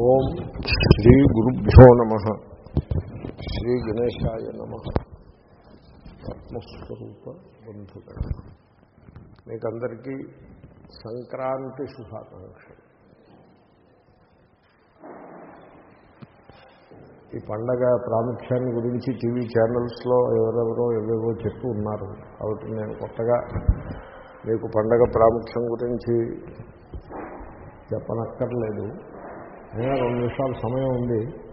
ఓం శ్రీ గురుభ్యో నమ. శ్రీ గణేశాయ నమ. ఆత్మస్వరూప బంధుగణ. మీకందరికీ సంక్రాంతి శుభాకాంక్షలు. ఈ పండగ ప్రాముఖ్యాన్ని గురించి టీవీ ఛానల్స్లో ఎవరెవరో ఎవరెవో చెప్తూ ఉన్నారు. కాబట్టి నేను కొత్తగా మీకు పండగ ప్రాముఖ్యం గురించి చెప్పనక్కర్లేదు. అయినా రెండు నిమిషాలు సమయం ఉంది.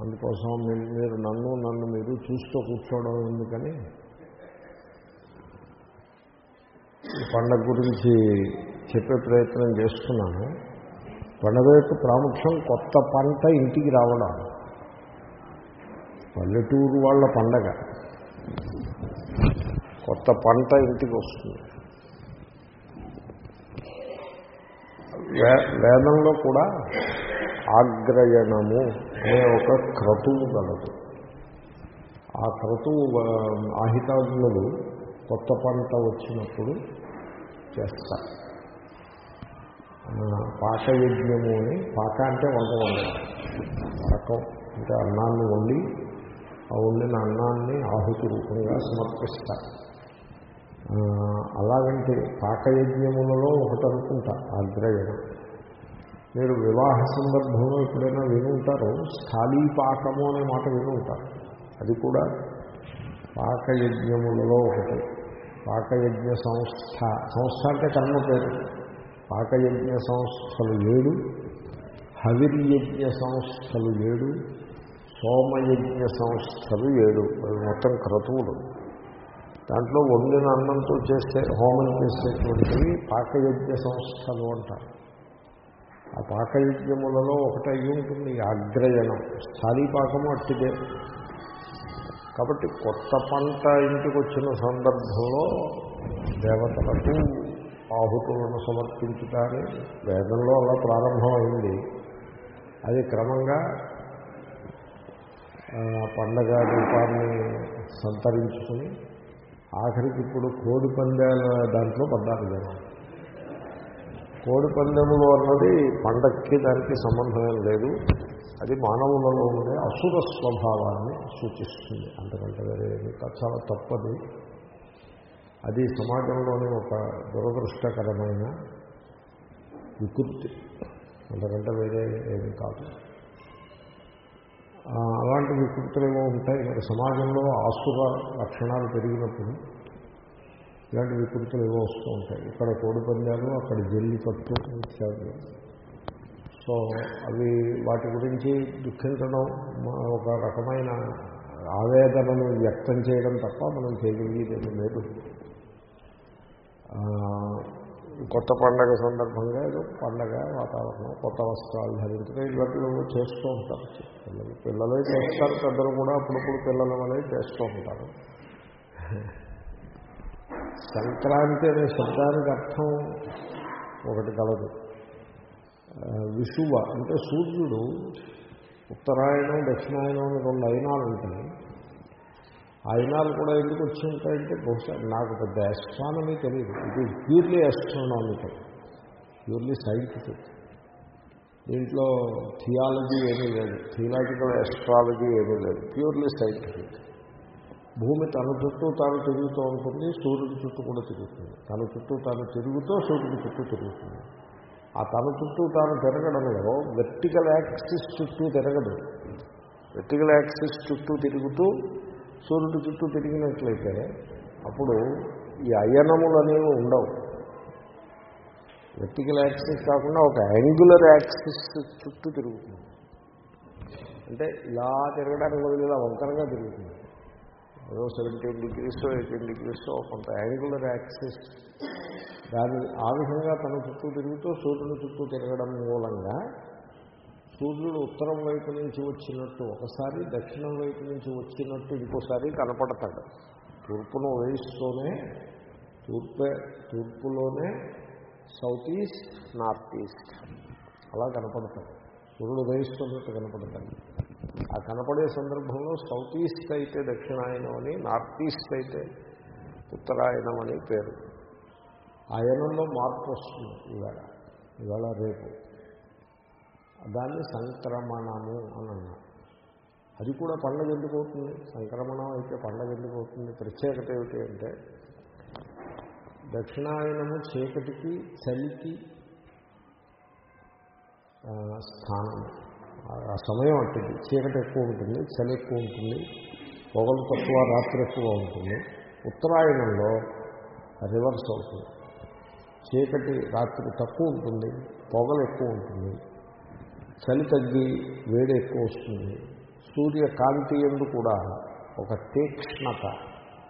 అందుకోసం మీరు నన్ను నన్ను మీరు చూస్తూ కూర్చోవడం ఎందుకని? ఈ పండగ గురించి చెప్పే ప్రయత్నం చేస్తున్నాను. పండగ యొక్క ప్రాముఖ్యం కొత్త పంట ఇంటికి రావడం. పల్లెటూరు వాళ్ళ పండగ. కొత్త పంట ఇంటికి వస్తుంది. వేదంలో కూడా ఆగ్రయణము అనే ఒక క్రతువు గలదు. ఆ క్రతువు ఆ, ఆహితాగ్నులు కొత్త పంట వచ్చినప్పుడు చేస్తారు. పాకయజ్ఞము అని పాక అంటే వంట వండడం పాకం అంటే అన్నాన్ని వండి ఆ వండిన అన్నాన్ని ఆహుతి రూపంగా సమర్పిస్తారు. అలాగంటే పాకయజ్ఞములలో ఒకటి అనుకుంటా ఆగ్రయణం. మీరు వివాహ సందర్భంలో ఎప్పుడైనా వినుంటారో స్థాళీ పాకము అనే మాట వినుంటారు అది కూడా పాకయజ్ఞములలో ఒకటి. పాకయజ్ఞ సంస్థ సంస్థ అంటే కర్మ పేరు. పాకయజ్ఞ సంస్థలు ఏడు హవిర్యజ్ఞ సంస్థలు ఏడు సోమయజ్ఞ సంస్థలు ఏడు. అవి మొత్తం క్రతువులు. దాంట్లో వండిన అన్నంతో చేస్తే హోమం చేసేటువంటివి పాకయజ్ఞ సంస్థలు అంటారు. ఆ పాకయజ్ఞములలో ఒకటి అయి ఉంటుంది ఈ అగ్రయణం అట్టిదే. కాబట్టి కొత్త పంట ఇంటికి వచ్చిన సందర్భంలో దేవతలకు ఆహుతులను సమర్పించుతారని వేదంలో అలా ప్రారంభమైంది. అది క్రమంగా ఆ, పండగ రూపాన్ని సంతరించుకుని ఆఖరికి ఇప్పుడు కోడి పందాల దాంట్లో పడ్డారు జనం కోడి పందెములు అన్నది పండక్కి దానికి సంబంధం లేదు. అది మానవులలో ఉండే అసుర స్వభావాన్ని సూచిస్తుంది. అంతకంటే వేరే చాలా తప్పది. అది సమాజంలోని ఒక దురదృష్టకరమైన వికృతి. అంతకంటే వేరే ఏమీ కాదు. అలాంటి వికృతులు ఏమో ఉంటాయి. మరి సమాజంలో ఆసుర లక్షణాలు పెరిగినప్పుడు ఇలాంటి వికృతులు ఏవో వస్తూ ఉంటాయి. ఇక్కడ కోడి పందాలు అక్కడ జల్లికట్టు ఇత్యాది. సో అవి వాటి గురించి దుఃఖించడం ఒక రకమైన ఆవేదనను వ్యక్తం చేయడం తప్ప మనం చేయగలిగేది లేదు. కొత్త పండగ సందర్భంగా ఏదో పండగ వాతావరణం కొత్త వస్త్రాలు ధరించడం ఇలాంటివి చేస్తూ ఉంటారు. పిల్లలు పిల్లలే చేస్తారు పెద్దలు కూడా అప్పుడప్పుడు పిల్లల వలె చేస్తూ ఉంటారు. సంక్రాంతి అనే శబ్దానికి అర్థం ఒకటి కలదు. విషువ అంటే సూర్యుడు ఉత్తరాయణం దక్షిణాయనం అనే రెండు అయినాలు ఉంటాయి. అయినాలు కూడా ఎందుకు వచ్చి ఉంటాయంటే బహుశా నాకు పెద్ద ఎస్ట్రానమీ తెలియదు. ఇది ప్యూర్లీ ఎస్ట్రానామికల్ ప్యూర్లీ సైంటిఫిక్ దీంట్లో థియాలజీ ఏమీ లేదు థియలాజికల్ ఎస్ట్రాలజీ ఏమీ లేదు ప్యూర్లీ సైంటిఫిక్ భూమి తన చుట్టూ తాను తిరుగుతూ ఉంటుంది సూర్యుడి చుట్టూ కూడా తిరుగుతుంది. తన చుట్టూ తాను తిరుగుతూ సూర్యుడి చుట్టూ తిరుగుతుంది. ఆ తన చుట్టూ తాను తిరగడంలో వెర్టికల్ యాక్సిస్ చుట్టూ తిరగదు. వెర్టికల్ యాక్సిస్ చుట్టూ తిరుగుతూ సూర్యుడు చుట్టూ తిరిగినట్లయితే అప్పుడు ఈ అయనములు అనేవి ఉండవు. వెర్టికల్ యాక్సిస్ కాకుండా ఒక యాంగులర్ యాక్సిస్ చుట్టూ తిరుగుతుంది. అంటే ఇలా తిరగడానికి బదులు ఇలా వంకరగా తిరుగుతుంది. ఏదో సెవెంటీన్ డిగ్రీస్ ఎయిటీన్ డిగ్రీస్ కొంత యాంగులర్ యాక్సిస్ దాని ఆ విధంగా తన చుట్టూ తిరుగుతూ సూర్యుని చుట్టూ తిరగడం మూలంగా సూర్యుడు ఉత్తరం వైపు నుంచి వచ్చినట్టు ఒకసారి దక్షిణం వైపు నుంచి వచ్చినట్టు ఇంకోసారి కనపడతాడు. తూర్పును ఉదయిస్తూనే తూర్పే తూర్పులోనే సౌత్ ఈస్ట్ నార్త్ ఈస్ట్ అలా కనపడతాడు. సూర్యుడు ఉదయిస్తున్నట్టు కనపడతాడు. ఆ కనపడే సందర్భంలో సౌత్ ఈస్ట్ అయితే దక్షిణాయనం అని నార్త్ ఈస్ట్ అయితే ఉత్తరాయణం అని పేరు. ఆయనంలో మార్పు వస్తుంది ఇవాళ. ఇవాళ రేపు. దాన్ని సంక్రమణము అని అన్నారు. అది కూడా పండగ ఎందుకు అవుతుంది? సంక్రమణం అయితే పండగ ఎందుకు అవుతుంది? ప్రత్యేకత ఏమిటి అంటే దక్షిణాయనము చీకటికి చలికి స్థానం. ఆ సమయం ఉంటుంది చీకటి ఎక్కువ ఉంటుంది చలి ఎక్కువ ఉంటుంది పొగలు తక్కువ రాత్రి ఎక్కువ ఉంటుంది. ఉత్తరాయణంలో రివర్స్ అవుతుంది. చీకటి రాత్రి తక్కువ ఉంటుంది పొగలు ఎక్కువ ఉంటుంది. చలి తగ్గి వేడి ఎక్కువ వస్తుంది. సూర్యకాంతి ఎందు కూడా ఒక తీక్ష్ణత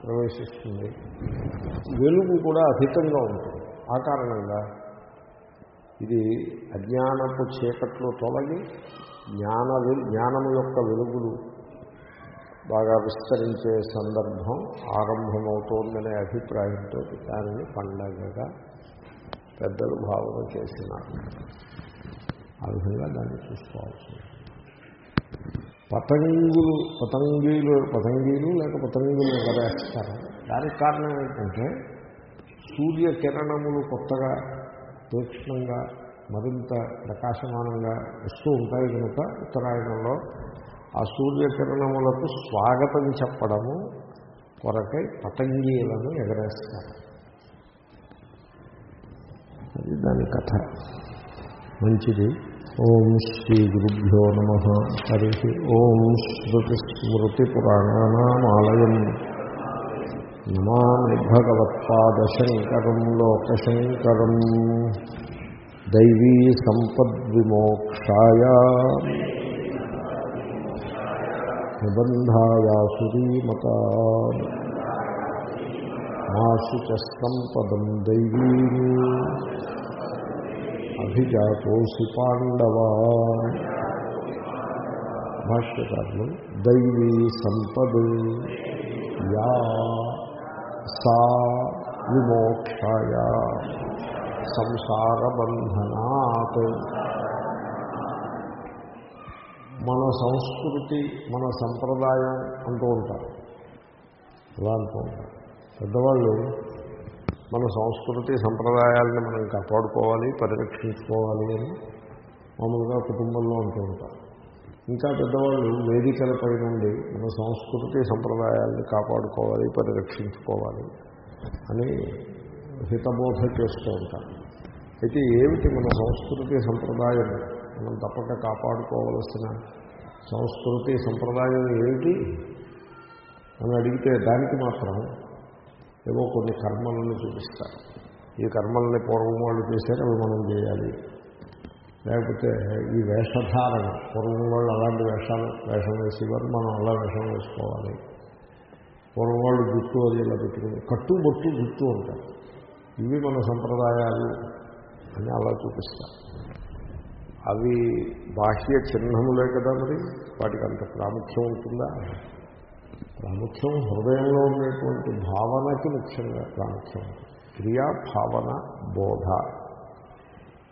ప్రవేశిస్తుంది. వెలుగు కూడా అధికంగా ఉంటుంది. ఆ కారణంగా ఇది అజ్ఞానపు చీకట్లు తొలగి జ్ఞాన వెలు- జ్ఞానము యొక్క వెలుగులు బాగా విస్తరించే సందర్భం ఆరంభమవుతోందనే అభిప్రాయంతో దానిని పండగగా పెద్దలు భావన చేసినారు. ఆ విధంగా దాన్ని చూసుకోవాల్సి పతంగులు పతంగీలు పతంగీలు లేక పతంగులు ఎగరేస్తారు దానికి కారణం ఏంటంటే సూర్యకిరణములు కొత్తగా తీక్ష్ణంగా మరింత ప్రకాశమానంగా వస్తూ ఉంటాయి కనుక ఉత్తరాయణంలో ఆ సూర్యకిరణములకు స్వాగతం చెప్పడము కొరకై పతంగీలను ఎగరేస్తారు. అది దాని కథ. మంచిది. ఓం శ్రీ గురుభ్యో నమ. హరి. ఓం శ్రుతిస్మృతిపురాణానామాలయం. నమామి భగవత్పాదశంకరం లోకశంకరం. దైవీ సంపద్విమోక్షాయ. నిబంధాయాసురీమత మాసు చ సంపదం దైవీ. అభిజాతోసి పాండవా భాష్యకారులు దైవీ సంపద యా సా విమోక్షాయ సంసారబంధనాత్. మన సంస్కృతి మన సంప్రదాయం అంటూ ఉంటారు. అలా అంటూ ఉంటారు. పెద్దవాళ్ళు మన సంస్కృతి సంప్రదాయాలను మనం కాపాడుకోవాలి పరిరక్షించుకోవాలి అని మామూలుగా కుటుంబంలో ఉంటూ ఉంటారు. ఇంకా పెద్దవాళ్ళు వేదికలపై నుండి మన సంస్కృతి సంప్రదాయాలను కాపాడుకోవాలి పరిరక్షించుకోవాలి అని హితబోధ చేస్తూ ఉంటారు. అయితే ఏమిటి మన సంస్కృతి సంప్రదాయం? మనం తప్పక కాపాడుకోవలసిన సంస్కృతి సంప్రదాయం ఏమిటి? అని అడిగితే దానికి మాత్రం ఏవో కొన్ని కర్మలను చూపిస్తారు. ఈ కర్మల్ని పూర్వం వాళ్ళు చేశారు అవి మనం చేయాలి. లేకపోతే ఈ వేషధారణ పూర్వం వాళ్ళు అలాంటి వేషాలు వేషం వేసేవారు మనం అలా వేషం వేసుకోవాలి. పూర్వం వాళ్ళు గుర్తు అది ఇలా పెట్టుకుని కట్టు బొట్టు గుర్తు ఉంటారు ఇవి మన సంప్రదాయాలు అని అలా చూపిస్తారు. అవి బాహ్య చిహ్నములే కదా మరి? వాటికి అంత ప్రాముఖ్యం ఉంటుందా? ప్రాముఖ్యం హృదయంలో ఉండేటువంటి భావనకి ముఖ్యంగా ప్రాముఖ్యం. క్రియ క్రియా భావన బోధ.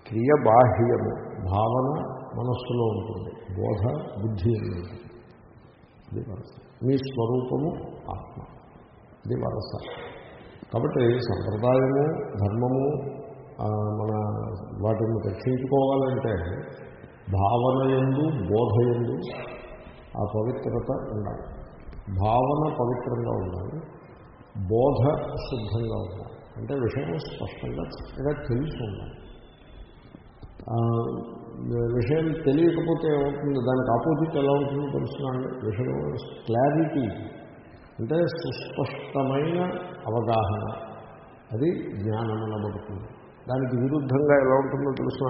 క్రియ బాహ్యము భావన మనస్సులో ఉంటుంది. బోధ బుద్ధి అని ఉంటుంది. ఇది వరస. మీ స్వరూపము ఆత్మ. ఇది వరస. కాబట్టి సంప్రదాయము ధర్మము మన వాటిని రక్షించుకోవాలంటే భావన ఎందు బోధ ఎందు ఆ పవిత్రత ఉండాలి. భావన పవిత్రంగా ఉండాలి బోధ శుద్ధంగా ఉండాలి. అంటే విషయం స్పష్టంగా చక్కగా తెలిసి ఉండాలి. విషయం తెలియకపోతే ఏమవుతుంది? దానికి ఆపోజిట్ ఎలా ఉంటుందో తెలుస్తున్నాండి విషయం క్లారిటీ అంటే సుస్పష్టమైన అవగాహన. అది జ్ఞానం అనబడుతుంది దానికి విరుద్ధంగా ఎలా ఉంటుందో తెలుసిన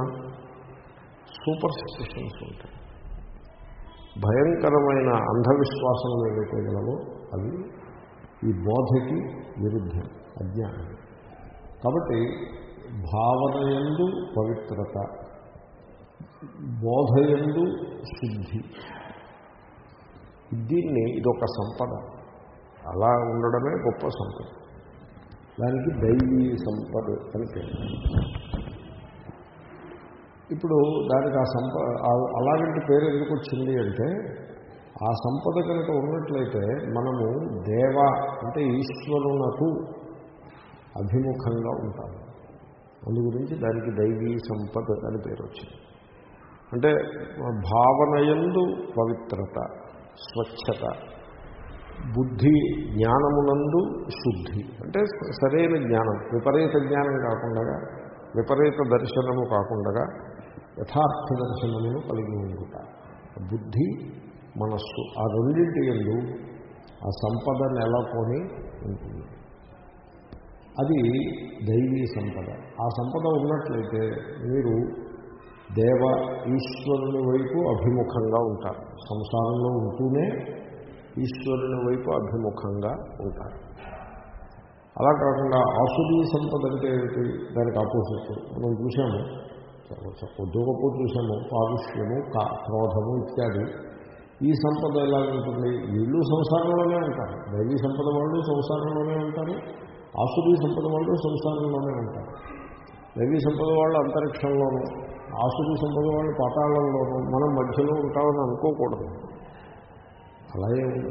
సూపర్ స్టిషన్స్ ఉంటాయి. భయంకరమైన అంధవిశ్వాసం ఏవైతే గలవో అవి ఈ బోధకి విరుద్ధం అజ్ఞానం. కాబట్టి భావనయందు పవిత్రత బోధయందు శుద్ధి. దీన్ని ఇదొక సంపద. అలా ఉండడమే గొప్ప సంపద. దానికి దైవీ సంపద అని పేరు. ఇప్పుడు దానికి ఆ సంప అలాగంటి అలాంటి పేరు ఎందుకు వచ్చింది అంటే ఆ సంపద కనుక ఉన్నట్లయితే మనము దేవ అంటే ఈశ్వరునకు అభిముఖంగా ఉంటాము. అందు గురించి దానికి దైవీ సంపద అని పేరు వచ్చింది. అంటే భావనయందు పవిత్రత స్వచ్ఛత బుద్ధి జ్ఞానమునందు శుద్ధి. అంటే సరైన జ్ఞానం విపరీత జ్ఞానం కాకుండా విపరీత దర్శనము కాకుండా యథార్థ దర్శనమును కలిగి ఉండుట. బుద్ధి మనస్సు ఆ రెండింటి ఎందు ఆ సంపద నెలకొని ఉంటుంది. అది దైవీ సంపద. ఆ సంపద ఉన్నట్లయితే మీరు దేవ ఈశ్వరుని వైపు అభిముఖంగా ఉంటారు. సంసారంలో ఉంటూనే ఈశ్వరుని వైపు అభిముఖంగా ఉంటారు. అలా కాకుండా ఆసురీ సంపద అంటే ఏమిటి? దానికి ఆపోజిట్. మనం చూసాము ఉద్యోగపు చూసాము పారుష్యము కా క్రోధము ఇత్యాది ఈ సంపద ఎలా ఉంటుంది వీళ్ళు సంసారంలోనే ఉంటారు. దైవీ సంపద వాళ్ళు సంసారంలోనే ఉంటారు. ఆసురీ సంపద వాళ్ళు సంసారంలోనే ఉంటారు. దైవీ సంపద వాళ్ళు అంతరిక్షంలోనూ ఆసురీ సంపద వాళ్ళు పాతాళంలోనూ మనం మధ్యలో ఉంటామని అనుకోకూడదు. అలాగే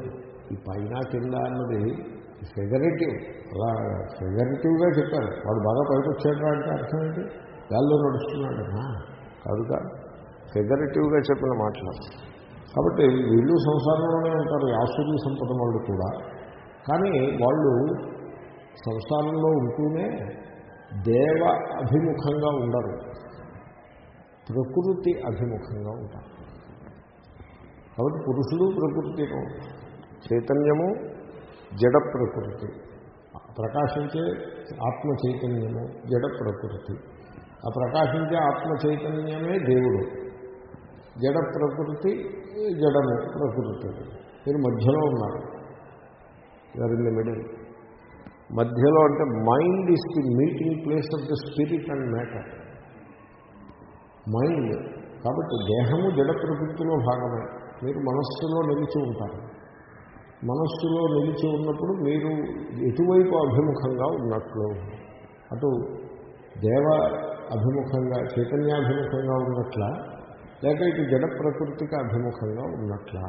ఈ పైన కింద అన్నది ఫెగరేటివ్. అలా ఫెగరేటివ్గా చెప్పారు. వాడు బాగా పైకి వచ్చాడు అంటే అర్థం ఏంటి? గాల్లో నడుస్తున్నాడనా కాదు కాదు ఫెగరేటివ్గా చెప్పిన మాటలు కాబట్టి వీళ్ళు సంసారంలోనే ఉంటారు ఆసురీ సంపద వాళ్ళు కూడా. కానీ వాళ్ళు సంసారంలో ఉంటూనే దేవ అభిముఖంగా ఉండరు. ప్రకృతి అభిముఖంగా ఉంటారు. కాబట్టి పురుషుడు ప్రకృతిలో చైతన్యము జడ ప్రకృతి. ప్రకాశించే ఆత్మ చైతన్యము జడ ప్రకృతి. ఆ ప్రకాశించే ఆత్మ చైతన్యమే దేవుడు. జడ ప్రకృతి జడము ప్రకృతి. మీరు మధ్యలో ఉన్నారు. యూఆర్ ఇన్ ది మిడిల్ మధ్యలో అంటే mind is the meeting place of the spirit and matter. Mind కాబట్టి దేహము జడ ప్రకృతిలో భాగమే. మీరు మనస్సులో నిలిచి ఉంటారు. మనస్సులో నిలిచి ఉన్నప్పుడు మీరు ఎటువైపు అభిముఖంగా ఉన్నట్లు. అటు దేవ అభిముఖంగా చైతన్యాభిముఖంగా ఉన్నట్లా లేక ఇటు జడ ప్రకృతికి అభిముఖంగా ఉన్నట్లా.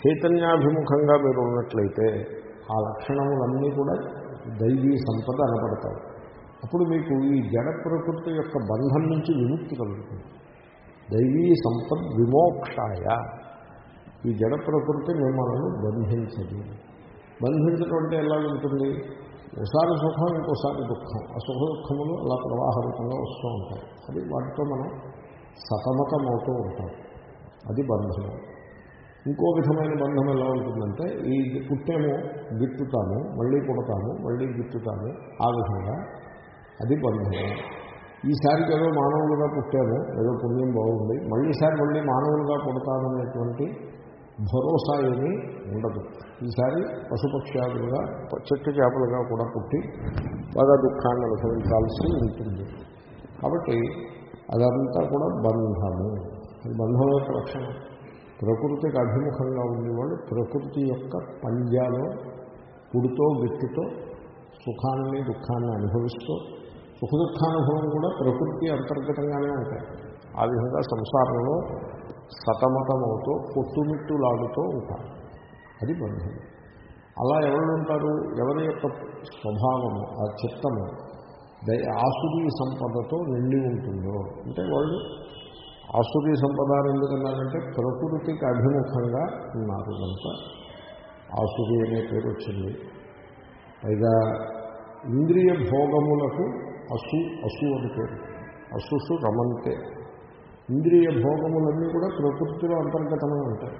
చైతన్యాభిముఖంగా మీరు ఉన్నట్లయితే ఆ లక్షణములన్నీ కూడా దైవీ సంపద అనపడతాయి అప్పుడు మీకు ఈ జడ ప్రకృతి యొక్క బంధం నుంచి విముక్తి కలుగుతుంది. దైవీ సంపద్ విమోక్షాయ. ఈ జడ ప్రకృతి మిమ్మల్ని బంధించదు. బంధించడం అంటే ఎలా ఉంటుంది ఒకసారి సుఖం ఇంకోసారి దుఃఖం. ఆ సుఖ దుఃఖములు అలా ప్రవాహరూపంగా వస్తూ ఉంటాయి. అది వాటితో మనం సతమతమవుతూ ఉంటాం. అది బంధం. ఇంకో విధమైన బంధం ఎలా ఉంటుందంటే ఈ పుట్టేమో గిట్టుతాము మళ్ళీ పుడతాము మళ్ళీ గిట్టుతాము ఆ విధంగా అది బంధము ఈసారికి ఏదో మానవులుగా పుట్టాము ఏదో పుణ్యం బాగుంది మళ్ళీసారి మళ్ళీ మానవులుగా పుడతామనేటువంటి భరోసా ఏమీ ఉండదు. ఈసారి పశుపక్ష్యాదులుగా చెట్టు చేపలుగా కూడా పుట్టి బాగా దుఃఖాన్ని అనుభవించాల్సి ఉంటుంది. కాబట్టి అదంతా కూడా బంధము. అది బంధం యొక్క లక్షణం. ప్రకృతికి అభిముఖంగా ఉండేవాళ్ళు ప్రకృతి యొక్క పంజాలో పుడితో వ్యక్తితో సుఖాన్ని దుఃఖాన్ని అనుభవిస్తూ సుఖ దుఃఖానుభవం కూడా ప్రకృతి అంతర్గతంగానే ఉంటాయి. ఆ విధంగా సంసారంలో సతమతమవుతూ కొట్టుమిట్టులాడుతూ ఉంటారు. అది బంధం అలా ఎవరు ఉంటారు ఎవరి యొక్క స్వభావము ఆ చిత్తము ఆసురీ సంపదతో నిండి ఉంటుందో. అంటే వాళ్ళు ఆసురీ సంపద ఎందుకన్నారంటే ప్రకృతికి అభిముఖంగా ఉన్నారు కనుక ఆసురీ అనే పేరు వచ్చింది. పైగా ఇంద్రియ భోగములకు అసు అసు అని పేరు. అసుసు రమంతే. ఇంద్రియ భోగములన్నీ కూడా ప్రకృతిలో అంతర్గతమై ఉంటాయి.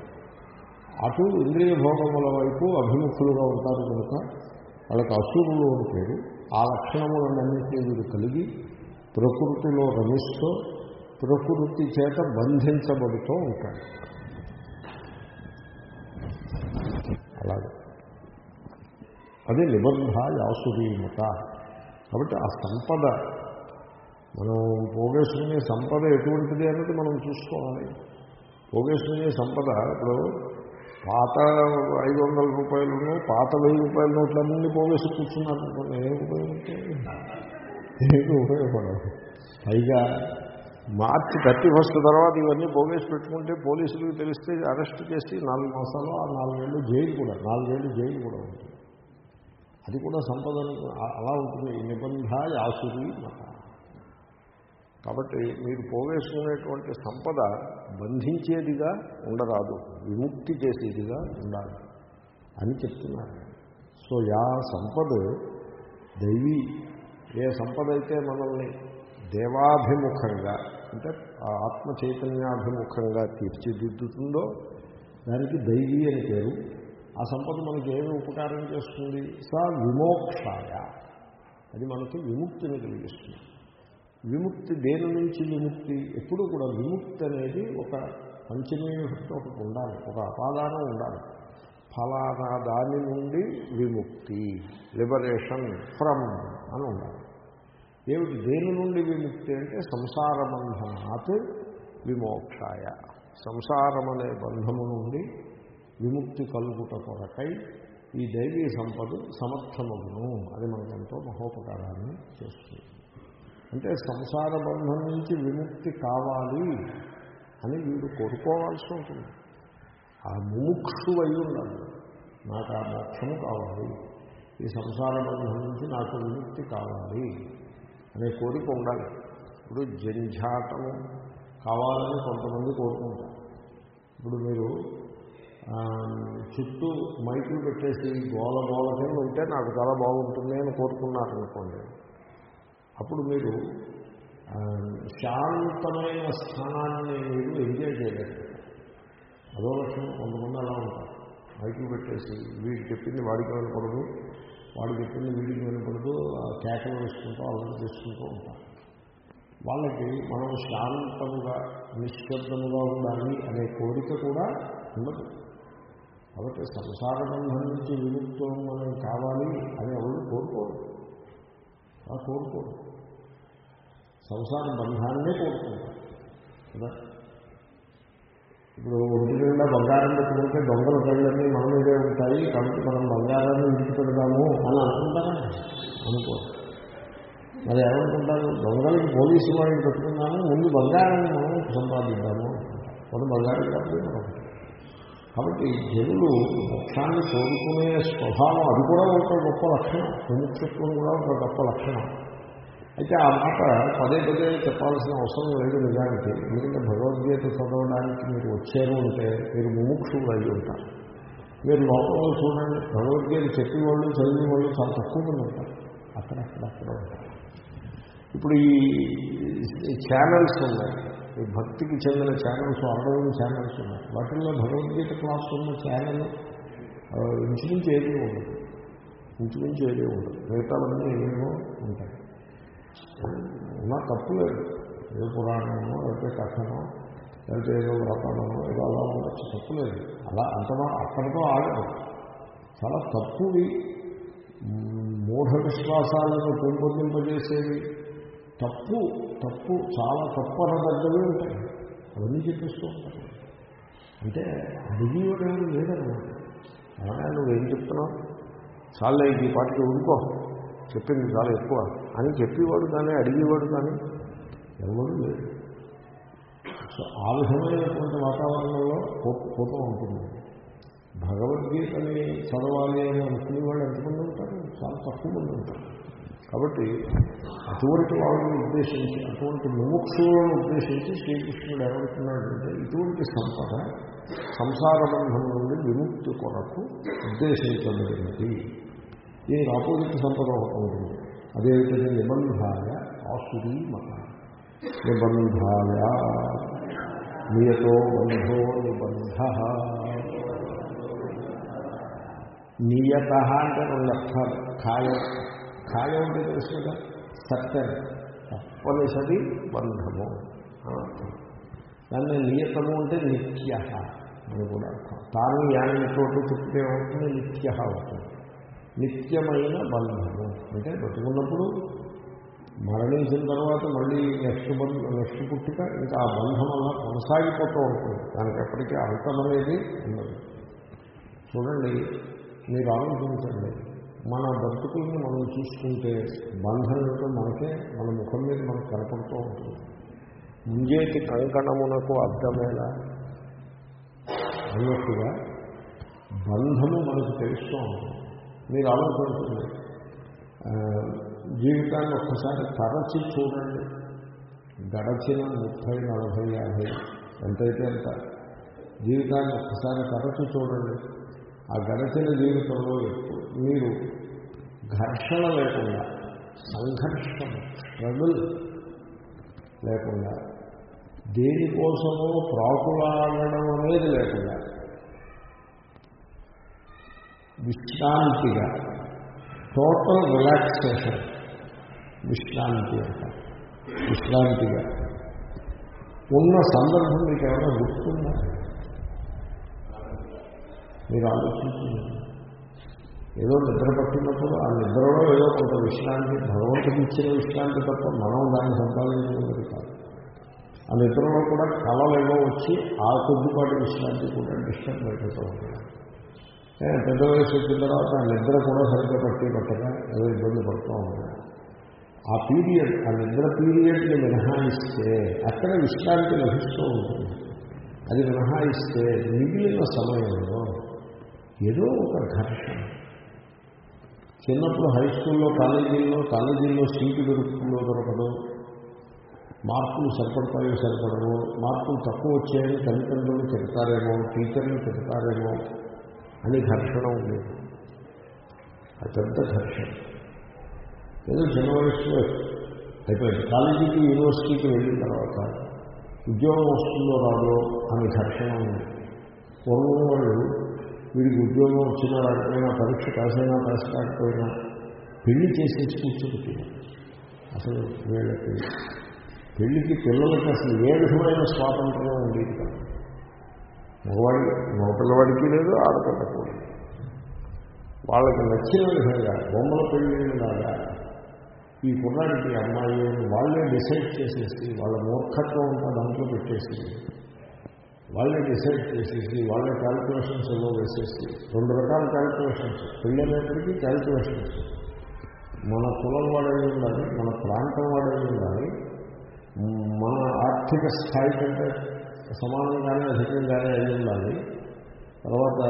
అటు ఇంద్రియ భోగముల వైపు అభిముఖులుగా ఉంటారు కనుక వాళ్ళకి అసురులు అని పేరు. ఆ లక్షణములన్నింటినీ వీరు కలిగి ప్రకృతిలో రమిస్తూ ప్రకృతి చేత బంధించబడుతూ ఉంటాడు అలాగే. అది నిబంధ యాసురీమత కాబట్టి ఆ సంపద మనం పోగేసుకునే సంపద ఎటువంటిది అన్నది మనం చూసుకోవాలి. పోగేసుకునే సంపద ఇప్పుడు పాత ఐదు వందల రూపాయలను పాత వెయ్యి రూపాయల నోట్లన్నీ పోగేసి కూర్చున్నారు ఏం ఉపయోగపడుతుంది ఏమి ఉపయోగపడదు పైగా మార్చి థర్టీ ఫస్ట్ తర్వాత ఇవన్నీ పోగేసి పెట్టుకుంటే పోలీసులకు తెలిస్తే అరెస్ట్ చేసి నాలుగు మాసాలు ఆ నాలుగేళ్ళు జైలు కూడా నాలుగేళ్ళు జైలు కూడా ఉంటుంది. అది కూడా సంపద అలా ఉంటుంది. నిబంధ యాసురి మత. కాబట్టి మీరు పోవేసుకునేటువంటి సంపద బంధించేదిగా ఉండరాదు విముక్తి చేసేదిగా ఉండాలి అని చెప్తున్నారు. సో యా సంపద దైవీ ఏ సంపద అయితే మనల్ని దేవాభిముఖంగా అంటే ఆత్మ చైతన్యాభిముఖంగా తీర్చిదిద్దుతుందో దానికి దైవీ అని పేరు. ఆ సంపద మనకి ఏమి ఉపకారం చేస్తుంది? సా విమోక్షాయ. అది మనకి విముక్తిని కలిగిస్తుంది. విముక్తి దేని నుంచి విముక్తి? ఎప్పుడు కూడా విముక్తి అనేది ఒక పంచమీభక్తి ఒకటి ఉండాలి ఒక అపాదానం ఉండాలి. ఫలానా దాని నుండి విముక్తి లిబరేషన్ ఫ్రమ్ అని ఉండాలి. ఏమిటి? దేని నుండి విముక్తి అంటే సంసార బంధనాత్ విమోక్షాయ. సంసారం అనే బంధము నుండి విముక్తి కలుగుట కొరకై ఈ దైవీ సంపద సమర్థమగును అది మనకెంతో మహోపకారాన్ని చేస్తుంది. అంటే సంసార బంధం నుంచి విముక్తి కావాలి అని వీడు కోరుకోవాల్సి ఉంటుంది. ఆ ముముక్షు అయి ఉండాలి. నాకు ఆ మోక్షము కావాలి. ఈ సంసార బంధం నుంచి నాకు విముక్తి కావాలి అనే కోరిక ఉండాలి. ఇప్పుడు జంఝాటము కావాలని కొంతమంది కోరుకుంటారు. ఇప్పుడు మీరు చుట్టూ మైకులు పెట్టేసి గోల గోల కింద ఉంటే నాకు చాలా బాగుంటుంది అని కోరుకున్నారనుకోండి. అప్పుడు మీరు శాంతమైన స్థానాన్ని మీరు ఎంజాయ్ చేయలేరు అదో లక్షణం కొంతమంది అలా ఉంటారు. మైకులు పెట్టేసి వీడు చెప్పింది వాడికి వినపడదు వాడు చెప్పింది వీడికి వినపడదు కేకలు వేసుకుంటూ అల్లరి చేసుకుంటూ ఉంటారు. వాళ్ళకి మనం శాంతముగా నిశ్శబ్దముగా ఉండాలి అనే కోరిక కూడా ఉండదు. కాబట్టి సంసార బంధం నుంచి విముక్తం మనం కావాలి అని ఎవరు కోరుకోరు. అలా కోరుకోరు. సంసార బంధాన్నే కోరుకుంటాం కదా? ఇప్పుడు ఒంటి నిండా బంగారం పెట్టుకుంటే దొంగల కళ్ళన్నీ మన మీదే ఉంటాయి కాబట్టి మనం బంగారాన్ని ఇంటికి పెడదాము అని అనుకుంటారా? అనుకో. మరి ఏమనుకుంటారు? దొంగలకి పోలీసు వాళ్ళని పెట్టుకున్నాము ముందు బంగారాన్ని మనం సంపాదిద్దాము. కొన్ని బంగారం కాదు కాబట్టి జనులు మోక్షాన్ని కోరుకునే స్వభావం అది కూడా ఒక గొప్ప లక్షణం. విముక్షత్వం కూడా ఒక గొప్ప లక్షణం. అయితే ఆ మాట పదే పదే చెప్పాల్సిన అవసరం లేదు నిజానికి. ఎందుకంటే భగవద్గీత చదవడానికి మీరు వచ్చారు అంటే మీరు ముముక్షులు అయి ఉంటారు. మీరు లోపల చూడండి భగవద్గీత చెప్పేవాళ్ళు చదివిన వాళ్ళు చాలా తక్కువ మంది ఉంటారు అక్కడక్కడక్కడ ఉంటారు. ఇప్పుడు ఈ ఛానల్స్ ఉన్నాయి. ఈ భక్తికి చెందిన ఛానల్స్ అరవై ఛానల్స్ ఉన్నాయి. వాటిల్లో భగవద్గీత క్లాస్ ఉన్న ఛానల్ ఇంచుమించి ఏదీ ఉండదు. ఇంచుమించి ఏదీ ఉండదు. మిగతావన్నీ ఏమేమో ఉంటాయి. ఉన్నా తప్పు లేదు. ఏ పురాణమో లేకపోతే కథనో లేకపోతే ఏదో వ్రతమో ఏదో అలా ఉండొచ్చు తప్పు లేదు. అలా అంతమా అక్కడితో ఆగదు. చాలా తప్పువి మూఢ విశ్వాసాలను పెంపొందింపజేసేవి. తప్పు తప్పు చాలా తప్పు అనదగ్గవి ఉంటాయి. అవన్నీ చెప్పిస్తూ ఉంటాయి అంటే అడిగేవాడు ఎవరు లేదన్నమాట అలాగే నువ్వేం చెప్తున్నావు? చాలా ఈ పాటికి ఉండుకో చెప్పింది చాలా ఎక్కువ. అని చెప్పేవాడు కానీ అడిగేవాడు కానీ ఎవరు లేదు సో ఆ విధమైనటువంటి వాతావరణంలో పోతూ ఉంటుంది. భగవద్గీతని చదవాలి అని అనుకునే వాళ్ళు ఎంతమంది ఉంటారు? చాలా తక్కువ మంది ఉంటారు. కాబట్టి అటువంటి వాళ్ళని ఉద్దేశించి అటువంటి ముముక్షులను ఉద్దేశించి శ్రీకృష్ణుడు ఏమంటున్నాడంటే ఇటువంటి సంపద సంసార బంధం నుండి విముక్తి కొరకు ఉద్దేశించబడినది. దీనికి ఆపోజిట్ సంపద ఉంటుంది. అదేవిధంగా నిబంధాయ ఆసురీ మత నిబంధాయ నియతో బంధో నిబంధ. నియత అంటే రెండు అర్థాలు. ఖాయం. ఖాయం అంటే తెలుసు కదా? సత్యం. తప్పనిసరి బంధము. దాన్ని నియతము అంటే నిత్య అని కూడా అర్థం. తాను యాని చోటు చెప్తే అవుతుంది నిత్య అవుతుంది. నిత్యమైన బంధము. అంటే బతుకున్నప్పుడు మరణించిన తర్వాత మళ్ళీ నెక్స్ట్ బంధు నెక్స్ట్ పుట్టిక ఇంకా ఆ బంధం అలా కొనసాగిపోతూ ఉంటుంది. దానికి ఎప్పటికీ అంతం అనేది ఉండదు. చూడండి మీరు ఆలోచించండి. మన బతుకుల్ని మనం చూసుకుంటే బంధం ఏంటో మనకే మన ముఖం మీద మనకు కనపడుతూ ఉంటుంది. ముంజేటి కంకణమునకు అర్థమేలా? అన్నట్టుగా బంధము మనకు తెలుస్తూ ఉంటుంది. మీరు ఆలోచించండి జీవితాన్ని ఒక్కసారి తరచి చూడండి. గడచిన ముప్పై నలభై యాభై ఎంతైతే అంత జీవితాన్ని ఒక్కసారి తరచు చూడండి. ఆ గడచిన జీవితంలో మీరు ఘర్షణ లేకుండా సంఘర్షణ స్ట్రగుల్ లేకుండా దేనికోసమో ప్రాకులాడడం అనేది లేకుండా విశ్రాంతిగా. టోటల్ రిలాక్సేషన్ విశ్రాంతి అంటారు విశ్రాంతిగా. ఉన్న సందర్భం మీకు ఏమైనా గుర్తుందా? మీరు ఆలోచించింది ఏదో నిద్ర పట్టినప్పుడు ఆ నిద్రలో ఏదో కొంత విశ్రాంతి భగవంతుడికి ఇచ్చిన విశ్రాంతి తప్ప మనం దాన్ని సంపాదించినది కాదు. ఆ నిద్రలో కూడా కళలు ఏవో వచ్చి ఆ కొద్దిపాటి విశ్రాంతి కూడా డిస్టర్బ్ అయిపోతూ ఉంటాయి. పెద్ద వయసు వచ్చిన తర్వాత ఆ నిద్ర కూడా సరిగ్గా పట్టి పట్టగా ఏదో ఇబ్బంది పడుతూ ఉన్నాడు ఆ పీరియడ్ ఆ నిద్ర పీరియడ్ని మినహాయిస్తే అక్కడ విశ్రాంతి లభిస్తూ ఉంటుంది. అది మినహాయిస్తే మిగిలిన సమయంలో ఏదో ఒక ఘర్షణ. చిన్నప్పుడు హై స్కూల్లో కాలేజీల్లో కాలేజీల్లో సీటు దొరుకుతుందో దొరకదు మార్కులు సరిపడతాయో సరిపడవు మార్కులు తక్కువ వచ్చాయని తల్లిదండ్రులు చెబుతారేమో టీచర్లు చెప్తారేమో అని ఘర్షణ ఉండేది అది పెద్ద ఘర్షణ. ఏదో చిన్న వయసులో అయిపోయింది. కాలేజీకి యూనివర్సిటీకి వెళ్ళిన తర్వాత ఉద్యోగం వస్తుందో రాదో అని ఘర్షణ ఉంది. పూర్వం వాళ్ళు వీడికి ఉద్యోగం వచ్చినా రాకపోయినా పరీక్ష కాసైనా పాస్ కాకపోయినా పెళ్ళి చేసేసి కూర్చోబెట్టినారు అసలు వీళ్ళకి పెళ్ళికి పిల్లలకి అసలు ఏ విధమైన స్వాతంత్రం ఉండేది కాదు. మగవాడి మగపిల్లవాడికి లేదు ఆడపిల్లకు వాళ్ళకి నచ్చిన విధంగా బొమ్మల పెళ్ళిలాగా ఈ కుర్రాడికి అమ్మాయి వాళ్ళే డిసైడ్ చేసేసి వాళ్ళ మూర్ఖత్వం అంతా దాంట్లో పెట్టేసి వాళ్ళే డిసైడ్ చేసేసి వాళ్ళే క్యాల్కులేషన్స్ ఏవో వేసేసి రెండు రకాల క్యాల్కులేషన్స్ పెళ్ళేటప్పటికీ క్యాల్కులేషన్స్ మన కులం వాడేది ఉండాలి మన ప్రాంతం వాడేది ఉండాలి మన ఆర్థిక స్థాయి కంటే సమానంగానే అధికంగానే అయి ఉండాలి తర్వాత